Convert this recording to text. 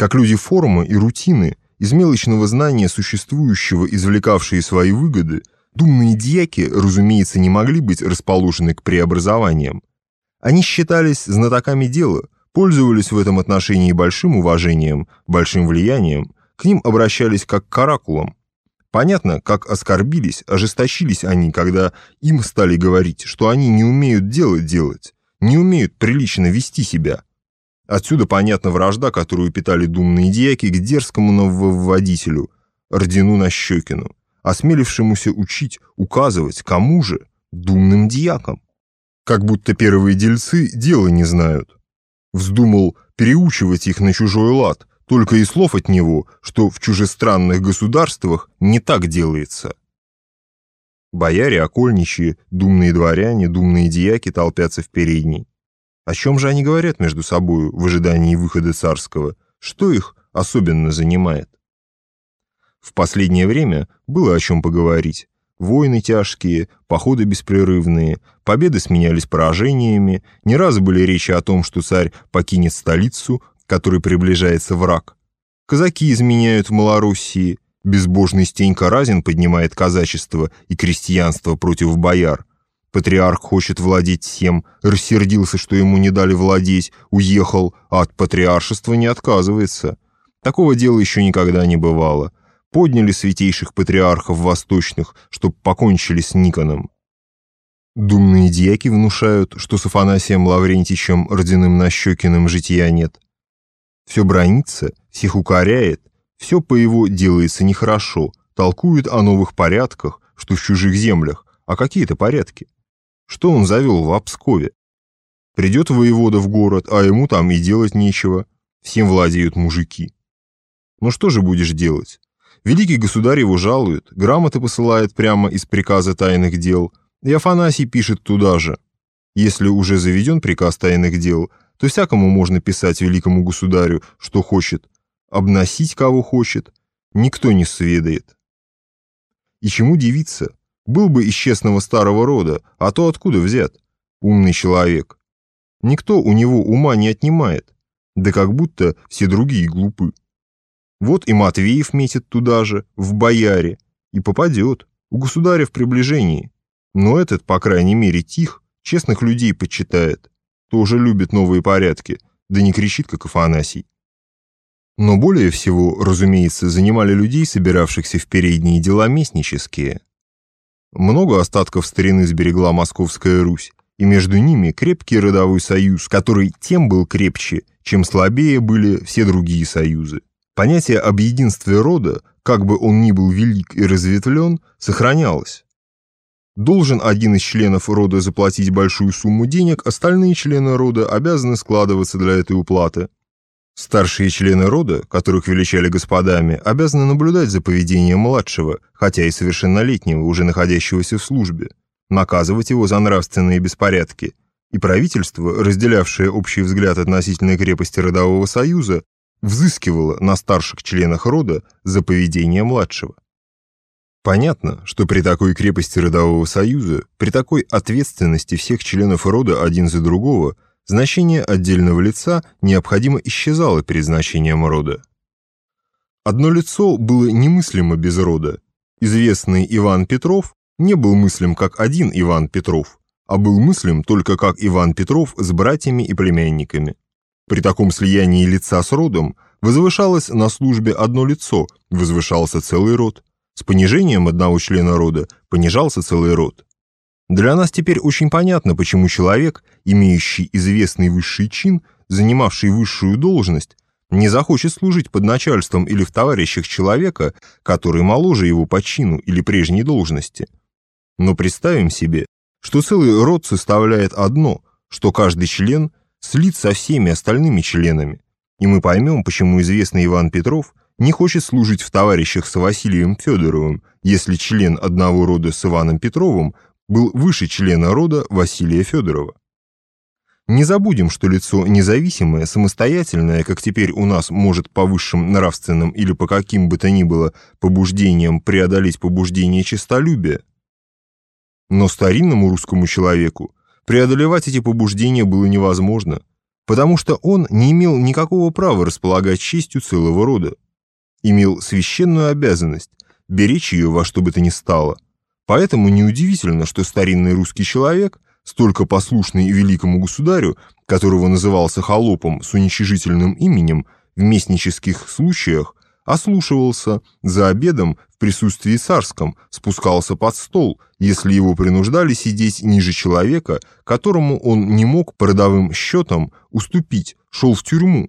Как люди формы и рутины, из мелочного знания существующего извлекавшие свои выгоды, думные дьяки, разумеется, не могли быть расположены к преобразованиям. Они считались знатоками дела, пользовались в этом отношении большим уважением, большим влиянием, к ним обращались как к оракулам. Понятно, как оскорбились, ожесточились они, когда им стали говорить, что они не умеют дело делать, не умеют прилично вести себя. Отсюда понятна вражда, которую питали думные дьяки к дерзкому нововводителю, Ордену Нащекину, осмелившемуся учить, указывать, кому же, думным дьякам. Как будто первые дельцы дела не знают. Вздумал переучивать их на чужой лад, только и слов от него, что в чужестранных государствах не так делается. Бояре, окольничьи, думные дворяне, думные дьяки толпятся в передней. О чем же они говорят между собою в ожидании выхода царского? Что их особенно занимает? В последнее время было о чем поговорить. Войны тяжкие, походы беспрерывные, победы сменялись поражениями, не раз были речи о том, что царь покинет столицу, который приближается враг. Казаки изменяют в Малоруссии, безбожный Стенька Разин поднимает казачество и крестьянство против бояр. Патриарх хочет владеть всем, рассердился, что ему не дали владеть, уехал, а от патриаршества не отказывается. Такого дела еще никогда не бывало. Подняли святейших патриархов восточных, чтоб покончили с Никоном. Думные дьяки внушают, что с Афанасием Лаврентичем Родиным Нащекиным жития нет все бронится, всех укоряет, все по его делается нехорошо, толкует о новых порядках, что в чужих землях, а какие это порядки? Что он завел в Обскове? Придет воевода в город, а ему там и делать нечего, всем владеют мужики. Ну что же будешь делать? Великий государь его жалует, грамоты посылает прямо из приказа тайных дел, и Афанасий пишет туда же. Если уже заведен приказ тайных дел, то всякому можно писать великому государю, что хочет, обносить кого хочет, никто не сведает. И чему дивиться? Был бы из честного старого рода, а то откуда взят? Умный человек. Никто у него ума не отнимает, да как будто все другие глупы. Вот и Матвеев метит туда же, в бояре, и попадет, у государя в приближении. Но этот, по крайней мере, тих, честных людей почитает тоже любит новые порядки, да не кричит, как Афанасий. Но более всего, разумеется, занимали людей, собиравшихся в передние дела местнические. Много остатков старины сберегла Московская Русь, и между ними крепкий родовой союз, который тем был крепче, чем слабее были все другие союзы. Понятие об единстве рода, как бы он ни был велик и разветвлен, сохранялось. Должен один из членов рода заплатить большую сумму денег, остальные члены рода обязаны складываться для этой уплаты. Старшие члены рода, которых величали господами, обязаны наблюдать за поведением младшего, хотя и совершеннолетнего, уже находящегося в службе, наказывать его за нравственные беспорядки, и правительство, разделявшее общий взгляд относительно крепости родового союза, взыскивало на старших членах рода за поведение младшего. Понятно, что при такой крепости родового союза, при такой ответственности всех членов рода один за другого, значение отдельного лица необходимо исчезало перед значением рода. Одно лицо было немыслимо без рода. Известный Иван Петров не был мыслим как один Иван Петров, а был мыслим только как Иван Петров с братьями и племянниками. При таком слиянии лица с родом возвышалось на службе одно лицо, возвышался целый род. С понижением одного члена рода понижался целый род. Для нас теперь очень понятно, почему человек, имеющий известный высший чин, занимавший высшую должность, не захочет служить под начальством или в товарищах человека, который моложе его по чину или прежней должности. Но представим себе, что целый род составляет одно, что каждый член слит со всеми остальными членами, и мы поймем, почему известный Иван Петров не хочет служить в товарищах с Василием Федоровым, если член одного рода с Иваном Петровым был выше члена рода Василия Федорова. Не забудем, что лицо независимое, самостоятельное, как теперь у нас может по высшим нравственным или по каким бы то ни было побуждениям преодолеть побуждение честолюбия. Но старинному русскому человеку преодолевать эти побуждения было невозможно. потому что он не имел никакого права располагать честью целого рода. Имел священную обязанность беречь ее во что бы то ни стало. Поэтому неудивительно, что старинный русский человек, столько послушный великому государю, которого назывался холопом с уничижительным именем, в местнических случаях ослушивался за обедом в присутствии царском, спускался под стол, если его принуждали сидеть ниже человека, которому он не мог по родовым счетам уступить, шел в тюрьму,